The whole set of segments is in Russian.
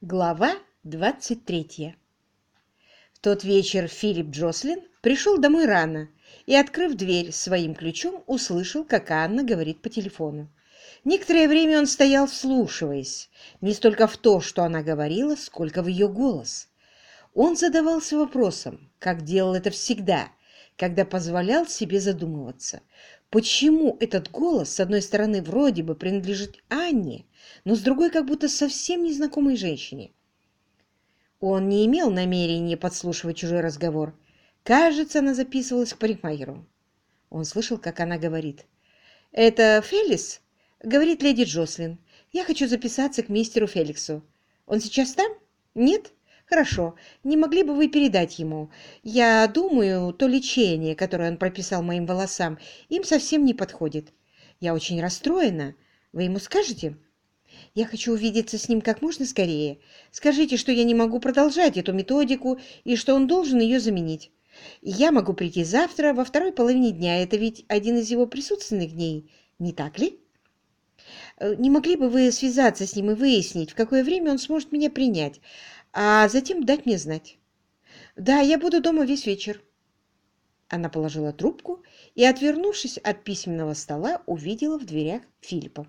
Глава 23 В тот вечер Филипп Джослин пришел домой рано и, открыв дверь своим ключом, услышал, как Анна говорит по телефону. Некоторое время он стоял, вслушиваясь, не столько в то, что она говорила, сколько в ее голос. Он задавался вопросом, как делал это всегда, когда позволял себе задумываться, почему этот голос, с одной стороны, вроде бы принадлежит Анне, но с другой как будто совсем незнакомой женщине. Он не имел намерения подслушивать чужой разговор. Кажется, она записывалась к парикмахеру. Он слышал, как она говорит. «Это Фелис?» — говорит леди Джослин. «Я хочу записаться к мистеру Феликсу. Он сейчас там? Нет? Хорошо. Не могли бы вы передать ему? Я думаю, то лечение, которое он прописал моим волосам, им совсем не подходит. Я очень расстроена. Вы ему скажете?» Я хочу увидеться с ним как можно скорее. Скажите, что я не могу продолжать эту методику и что он должен ее заменить. Я могу прийти завтра во второй половине дня. Это ведь один из его присутственных дней, не так ли? Э, не могли бы вы связаться с ним и выяснить, в какое время он сможет меня принять, а затем дать мне знать? Да, я буду дома весь вечер. Она положила трубку и, отвернувшись от письменного стола, увидела в дверях Филиппа.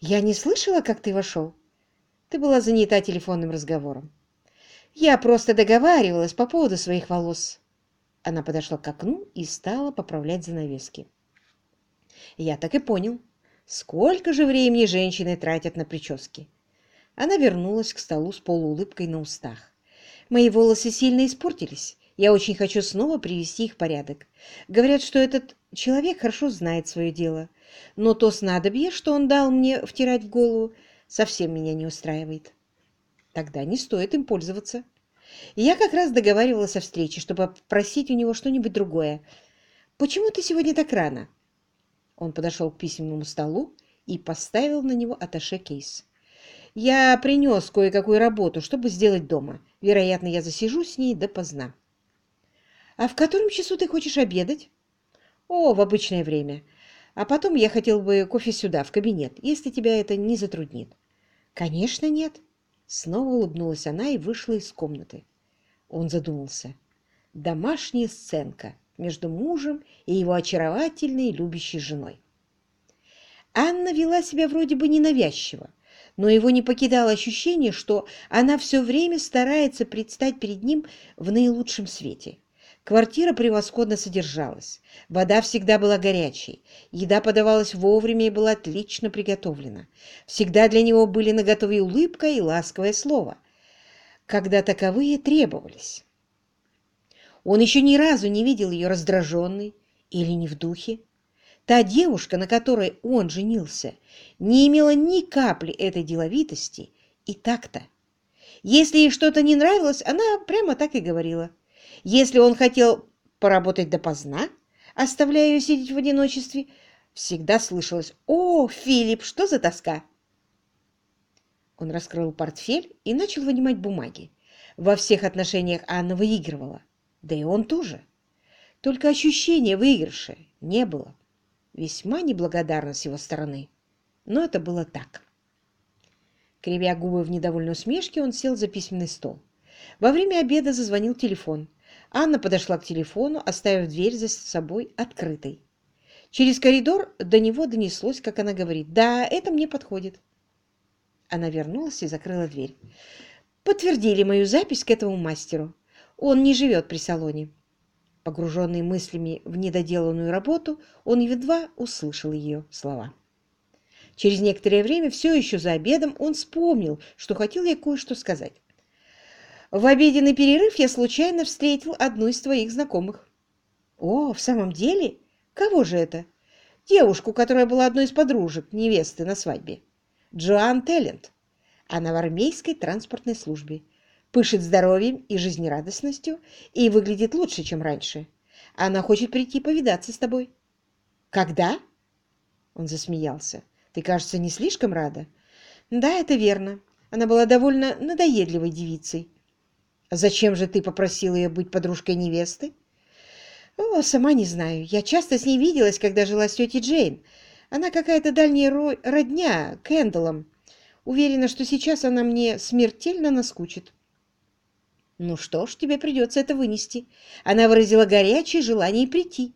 «Я не слышала, как ты вошел. Ты была занята телефонным разговором. Я просто договаривалась по поводу своих волос». Она подошла к окну и стала поправлять занавески. «Я так и понял. Сколько же времени женщины тратят на прически?» Она вернулась к столу с полуулыбкой на устах. «Мои волосы сильно испортились. Я очень хочу снова привести их в порядок. Говорят, что этот человек хорошо знает свое дело но то снадобье, что он дал мне втирать в голову, совсем меня не устраивает. Тогда не стоит им пользоваться. я как раз договаривалась о встрече, чтобы попросить у него что-нибудь другое. «Почему ты сегодня так рано?» Он подошел к письменному столу и поставил на него аташе-кейс. «Я принес кое-какую работу, чтобы сделать дома. Вероятно, я засижу с ней допоздна». «А в котором часу ты хочешь обедать?» «О, в обычное время. А потом я хотел бы кофе сюда, в кабинет, если тебя это не затруднит. Конечно, нет. Снова улыбнулась она и вышла из комнаты. Он задумался. Домашняя сценка между мужем и его очаровательной любящей женой. Анна вела себя вроде бы ненавязчиво, но его не покидало ощущение, что она все время старается предстать перед ним в наилучшем свете. Квартира превосходно содержалась. Вода всегда была горячей. Еда подавалась вовремя и была отлично приготовлена. Всегда для него были наготове улыбка и ласковое слово, когда таковые требовались. Он еще ни разу не видел ее раздраженной или не в духе. Та девушка, на которой он женился, не имела ни капли этой деловитости и так-то. Если ей что-то не нравилось, она прямо так и говорила – если он хотел поработать допоздна, оставляя ее сидеть в одиночестве, всегда слышалось «О, Филипп, что за тоска!» Он раскрыл портфель и начал вынимать бумаги. Во всех отношениях Анна выигрывала, да и он тоже. Только ощущения выигрыша не было. Весьма неблагодарно с его стороны, но это было так. Кривя губы в недовольной усмешке, он сел за письменный стол. Во время обеда зазвонил телефон. Анна подошла к телефону, оставив дверь за собой открытой. Через коридор до него донеслось, как она говорит, «Да, это мне подходит». Она вернулась и закрыла дверь. «Подтвердили мою запись к этому мастеру. Он не живет при салоне». Погруженный мыслями в недоделанную работу, он едва услышал ее слова. Через некоторое время, все еще за обедом, он вспомнил, что хотел ей кое-что сказать. В обеденный перерыв я случайно встретил одну из твоих знакомых. О, в самом деле? Кого же это? Девушку, которая была одной из подружек невесты на свадьбе. Джоан Теллент. Она в армейской транспортной службе. Пышет здоровьем и жизнерадостностью и выглядит лучше, чем раньше. Она хочет прийти повидаться с тобой. Когда? Он засмеялся. Ты, кажется, не слишком рада? Да, это верно. Она была довольно надоедливой девицей. Зачем же ты попросила ее быть подружкой невесты? О, сама не знаю. Я часто с ней виделась, когда жила с тетей Джейн. Она какая-то дальняя родня Кэндаллом. Уверена, что сейчас она мне смертельно наскучит. Ну что ж, тебе придется это вынести. Она выразила горячее желание прийти.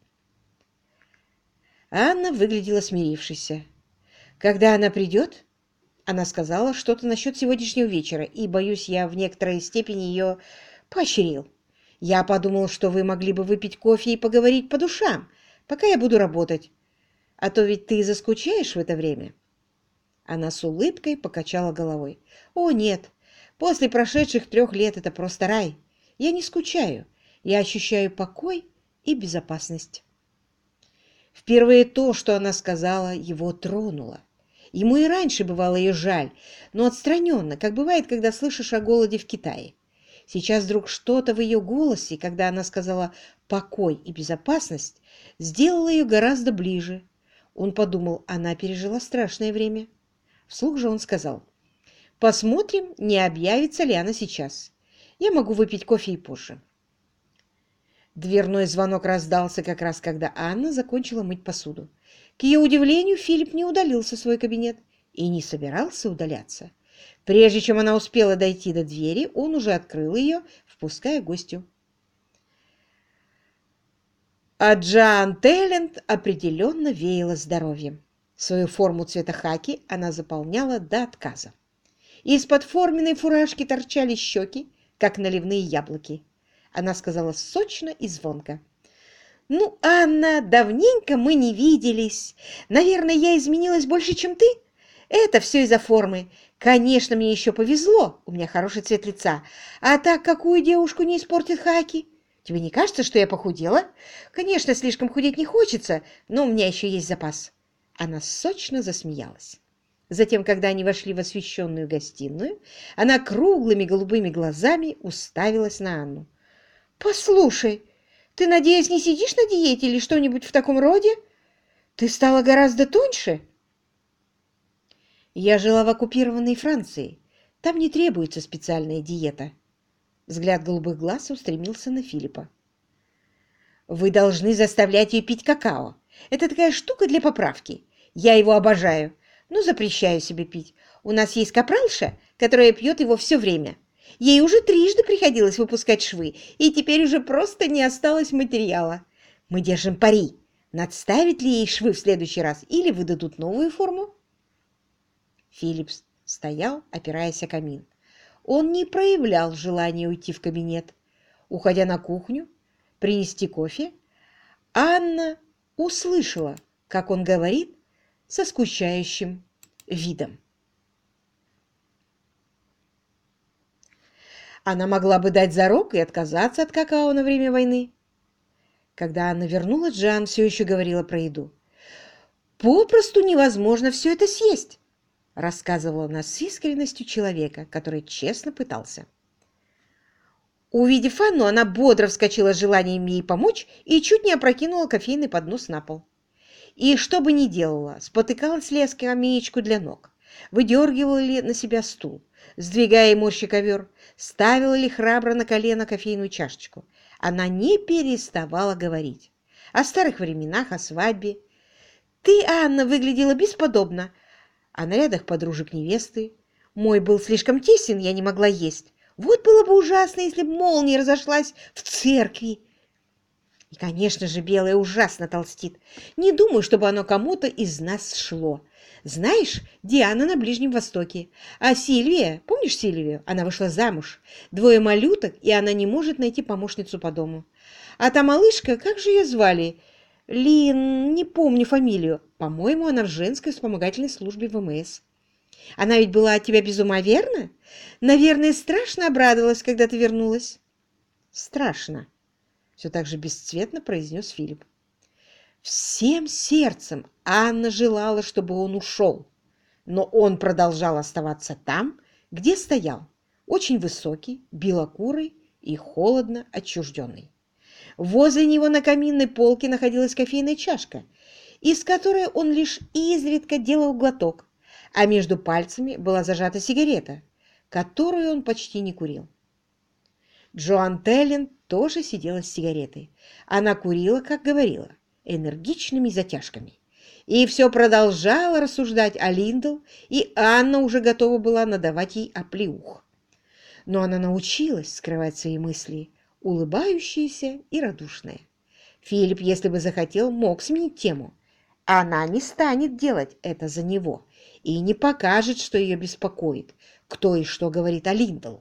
Анна выглядела смирившейся. Когда она придет, она сказала что-то насчет сегодняшнего вечера, и, боюсь, я в некоторой степени ее поощрил. Я подумал, что вы могли бы выпить кофе и поговорить по душам, пока я буду работать. А то ведь ты заскучаешь в это время. Она с улыбкой покачала головой. О, нет, после прошедших трех лет это просто рай. Я не скучаю, я ощущаю покой и безопасность. Впервые то, что она сказала, его тронуло. Ему и раньше бывало ее жаль, но отстраненно, как бывает, когда слышишь о голоде в Китае. Сейчас вдруг что-то в ее голосе, когда она сказала «покой и безопасность», сделало ее гораздо ближе. Он подумал, она пережила страшное время. Вслух же он сказал «Посмотрим, не объявится ли она сейчас. Я могу выпить кофе и позже». Дверной звонок раздался как раз, когда Анна закончила мыть посуду. К ее удивлению, Филипп не удалился в свой кабинет и не собирался удаляться. Прежде чем она успела дойти до двери, он уже открыл ее, впуская гостю. А Джан Телленд определенно веяла здоровьем. Свою форму цвета хаки она заполняла до отказа. Из-под форменной фуражки торчали щеки, как наливные яблоки. Она сказала сочно и звонко. «Ну, Анна, давненько мы не виделись. Наверное, я изменилась больше, чем ты? Это все из-за формы. Конечно, мне еще повезло, у меня хороший цвет лица. А так, какую девушку не испортит хаки? Тебе не кажется, что я похудела? Конечно, слишком худеть не хочется, но у меня еще есть запас». Она сочно засмеялась. Затем, когда они вошли в освещенную гостиную, она круглыми голубыми глазами уставилась на Анну. «Послушай, ты, надеюсь, не сидишь на диете или что-нибудь в таком роде? Ты стала гораздо тоньше. Я жила в оккупированной Франции. Там не требуется специальная диета. Взгляд голубых глаз устремился на Филиппа. Вы должны заставлять ее пить какао. Это такая штука для поправки. Я его обожаю, но запрещаю себе пить. У нас есть капралша, которая пьет его все время. Ей уже трижды приходилось выпускать швы, и теперь уже просто не осталось материала. Мы держим пари, надставить ли ей швы в следующий раз или выдадут новую форму. Филлипс стоял, опираясь о камин. Он не проявлял желания уйти в кабинет. Уходя на кухню, принести кофе, Анна услышала, как он говорит со скучающим видом. Она могла бы дать зарок и отказаться от какао на время войны. Когда она вернулась, Джан все еще говорила про еду. «Попросту невозможно все это съесть», — рассказывала она с искренностью человека, который честно пытался. Увидев Анну, она бодро вскочила с желанием ей помочь и чуть не опрокинула кофейный поднос на пол. И что бы ни делала, спотыкалась ли о скамеечку для ног, выдергивала ли на себя стул, сдвигая и ковер, ставила ли храбро на колено кофейную чашечку. Она не переставала говорить. О старых временах, о свадьбе. «Ты, Анна, выглядела бесподобно!» О нарядах подружек невесты. «Мой был слишком тесен, я не могла есть. Вот было бы ужасно, если бы молния разошлась в церкви!» И, конечно же, белое ужасно толстит. Не думаю, чтобы оно кому-то из нас шло. Знаешь, Диана на Ближнем Востоке. А Сильвия, помнишь Сильвию? Она вышла замуж. Двое малюток, и она не может найти помощницу по дому. А та малышка, как же ее звали? Лин, не помню фамилию. По-моему, она в женской вспомогательной службе ВМС. Она ведь была от тебя без ума, верно? Наверное, страшно обрадовалась, когда ты вернулась. Страшно, все так же бесцветно произнес Филипп. Всем сердцем Анна желала, чтобы он ушел, но он продолжал оставаться там, где стоял, очень высокий, белокурый и холодно отчужденный. Возле него на каминной полке находилась кофейная чашка, из которой он лишь изредка делал глоток, а между пальцами была зажата сигарета, которую он почти не курил. Джоан Теллин тоже сидела с сигаретой. Она курила, как говорила, энергичными затяжками. и все продолжала рассуждать о Линдл, и Анна уже готова была надавать ей оплеух. Но она научилась скрывать свои мысли, улыбающаяся и радушная. Филипп, если бы захотел, мог сменить тему. Она не станет делать это за него и не покажет, что ее беспокоит, кто и что говорит о Линдл.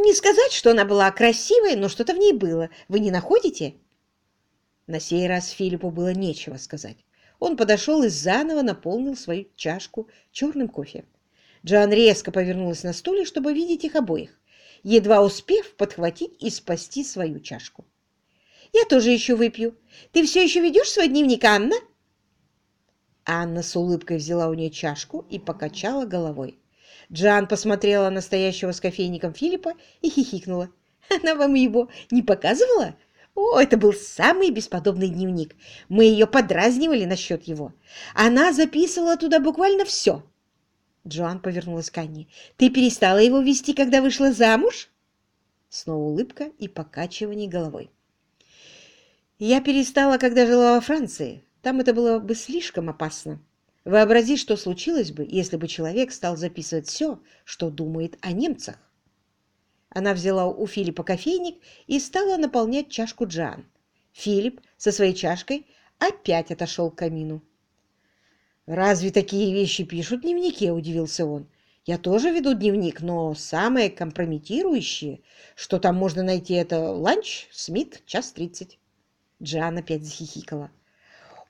Не сказать, что она была красивой, но что-то в ней было. Вы не находите? На сей раз Филиппу было нечего сказать. Он подошел и заново наполнил свою чашку черным кофе. Джоан резко повернулась на стуле, чтобы видеть их обоих, едва успев подхватить и спасти свою чашку. «Я тоже еще выпью. Ты все еще ведешь свой дневник, Анна?» Анна с улыбкой взяла у нее чашку и покачала головой. Джан посмотрела на стоящего с кофейником Филиппа и хихикнула. «Она вам его не показывала?» О, это был самый бесподобный дневник. Мы ее подразнивали насчет его. Она записывала туда буквально все. Джоан повернулась к Анне. «Ты перестала его вести, когда вышла замуж?» Снова улыбка и покачивание головой. «Я перестала, когда жила во Франции. Там это было бы слишком опасно. Вообрази, что случилось бы, если бы человек стал записывать все, что думает о немцах. Она взяла у Филиппа кофейник и стала наполнять чашку Джан. Филипп со своей чашкой опять отошел к камину. «Разве такие вещи пишут в дневнике?» – удивился он. «Я тоже веду дневник, но самое компрометирующее, что там можно найти, это ланч, Смит, час тридцать». Джан опять захихикала.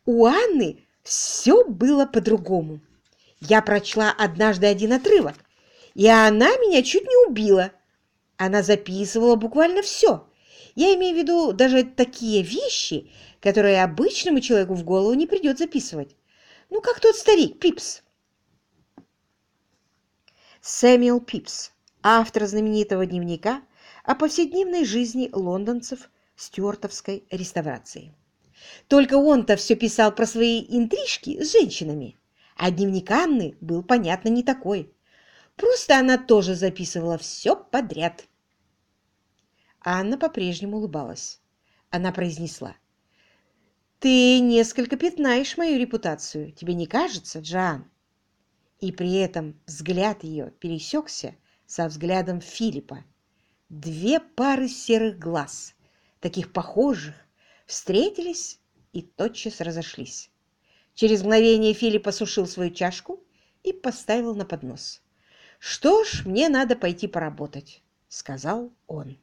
«У Анны все было по-другому. Я прочла однажды один отрывок, и она меня чуть не убила. Она записывала буквально все. Я имею в виду даже такие вещи, которые обычному человеку в голову не придет записывать. Ну, как тот старик Пипс. Сэмюэл Пипс, автор знаменитого дневника о повседневной жизни лондонцев стюартовской реставрации. Только он-то все писал про свои интрижки с женщинами, а дневник Анны был, понятно, не такой. Просто она тоже записывала все подряд. Анна по-прежнему улыбалась. Она произнесла. «Ты несколько пятнаешь мою репутацию, тебе не кажется, Джоан?» И при этом взгляд ее пересекся со взглядом Филиппа. Две пары серых глаз, таких похожих, встретились и тотчас разошлись. Через мгновение Филипп осушил свою чашку и поставил на поднос. «Что ж, мне надо пойти поработать», — сказал он.